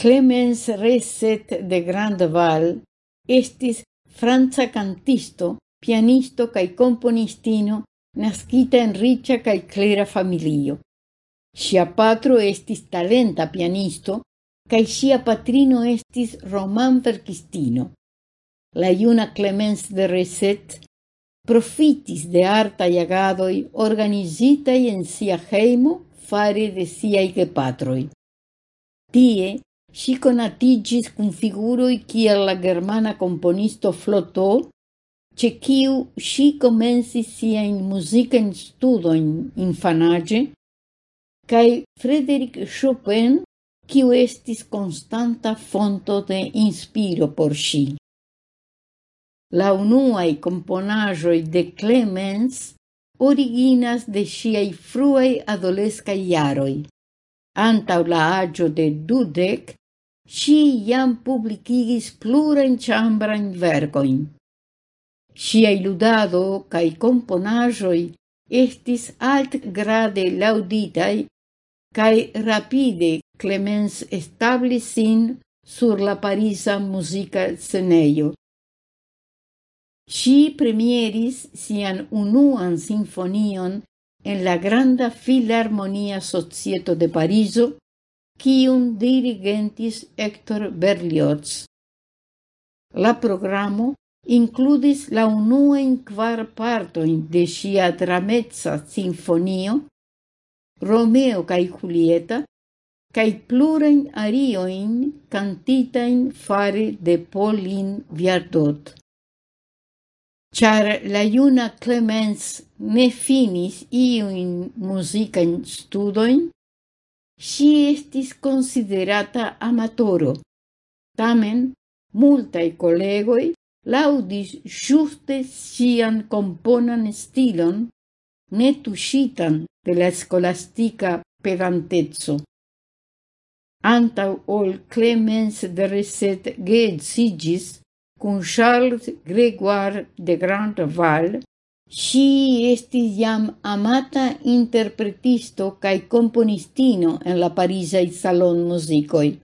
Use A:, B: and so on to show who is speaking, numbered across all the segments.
A: Clemens Reset de Grandval estis franca cantisto, pianisto cae componistino nascita en riĉa cae clera familio. Sia patro estis talenta pianisto cae sia patrino estis roman verkistino. La iuna Clemens de Reset profitis de arta iagadoi organizitai en sia heimo fare de siai gepatroi. Tie Si conatigis cum figuroi kiel la germana komponisto Floto, ĉe sia in musica in studo in infanage, cae Frederic Chopin, kiu estis constanta fonto de inspiro por si. La unuae componajoi de Clemens originas de ŝiaj fruei adolescai iaroi. Antau la agio de dudek, si iam publikigis plurajn ĉambrajn vergoin. Ŝiaj ludado cae componajoi estis alt grade lauditai cae rapide Clemens establisin sur la Parisa musica sceneio. Si premieris sian unuan sinfonion en la Granda Filharmonia Societo de Pariso kiun dirigentis Hector Berlioz. La programo includis la unuajn quar partoin de sia dramezza sinfonio, Romeo cae Julieta, cae plurajn arioin cantitain fare de Pauline Viardot. Char la iuna Clemens ne finis iuin muzikajn studoin, si estis considerata amatoro. Tamen, multae collegoi laudis juste sian componan stilon, ne tuscitan de la scolastica pedantezzo. Antau ol Clemens de Reset sigis cun Charles Gregoire de Grandval, Si estis jam amata interpretisto cae componistino en la Parisa salon musicoi.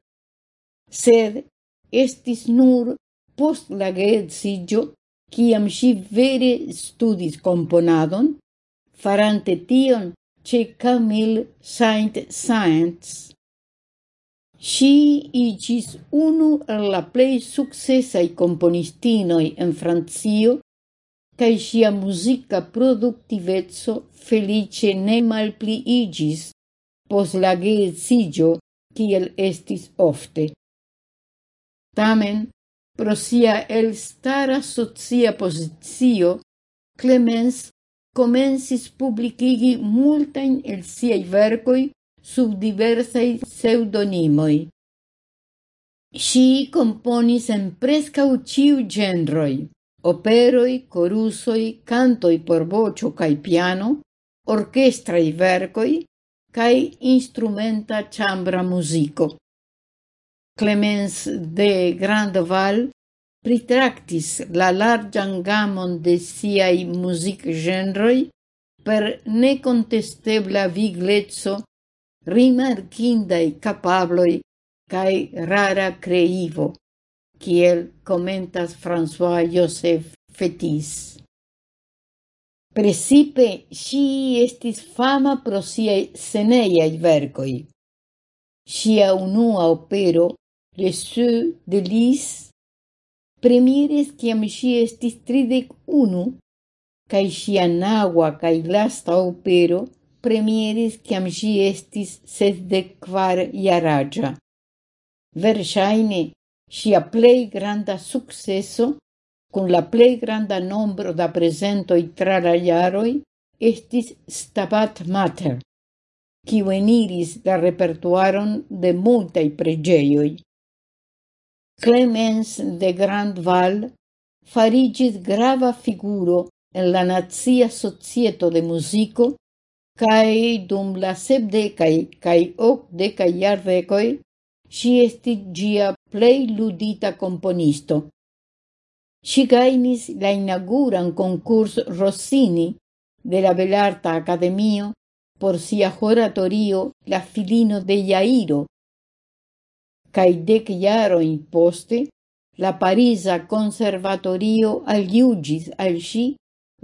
A: sed estis nur post la geedzigio kiam si vere studis componadon, farante tion ce Camille Saint-Saëns. Si igis unu el la plei successai componistinoi en Francio cae sia musica productivezzo felice ne malpliigis pos la geezigio kiel estis ofte. Tamen, pro sia elstara socia posizio, Clemens comensis publicigi multain el siei vercoi sub diversai pseudonimoi. Si componis en prescau ciu genroi operoi, corusoi, cantoi por vocio cae piano, orchestrai vercoi, cae instrumenta chambra musico. Clemens de Grandval pritractis la larĝan gamon de siai music genroi per necontestebla viglezzo, rimarcindai capabloi cae rara creivo kiel comentas François Joseph Fetis. Precipe si estis fama pro siei seneiai verkoj. Sia unua opero, Les de Lis, premieres ciam si estis tridec unu, cae sia nagua cae lasta opero premieris ciam si estis sesdec quar iaragia. Versaine, sia plei granda successo, con la plei granda nombro da presentoi tra la iaroi, estis Stabat Mater, qui veniris da repertuaron de multai pregeioi. Clemens de Grandval farigis grava figuro en la nazia Societo de musico, cae dum la sepdekaj kaj okdekaj jardekoj ŝi si ĝia plej ludita Componisto. Ŝi la inauguran concurs Rossini de la Belarta Akademio por sia oratorio La filino de Jairo kaj Yaro jarojn poste la Pariza Konservatorio aljuĝis al ŝi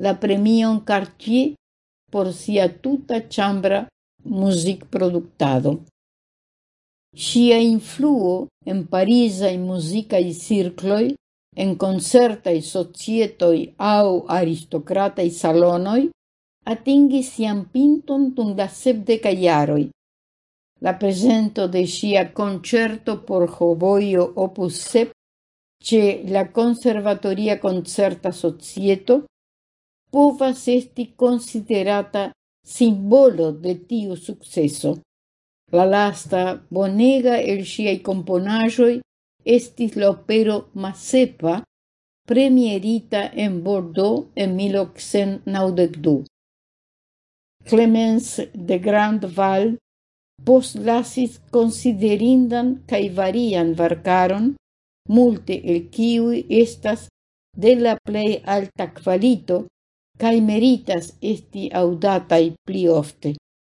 A: la premion Cartier por sia tuta ĉambra muzikproduktado. Sia influo en musica muzikaj circloi, en koncertaj au aristocrata i salonoi, atingis sian pinton dum la sepdekaj jaroj. La presento de sia concerto por hoboio opus sep ce la conservatoria concerta Societo povas esti considerata simbolo de tiu successo. La lasta bonega el sciai componajoi estis l'opero Masepa, premierita en Bordeaux en 1892. Clemens de Grandval postlasis considerindan cae varian varcaron, multe el kiui estas de la plei alta qualito, cae meritas esti audatai pli ofte.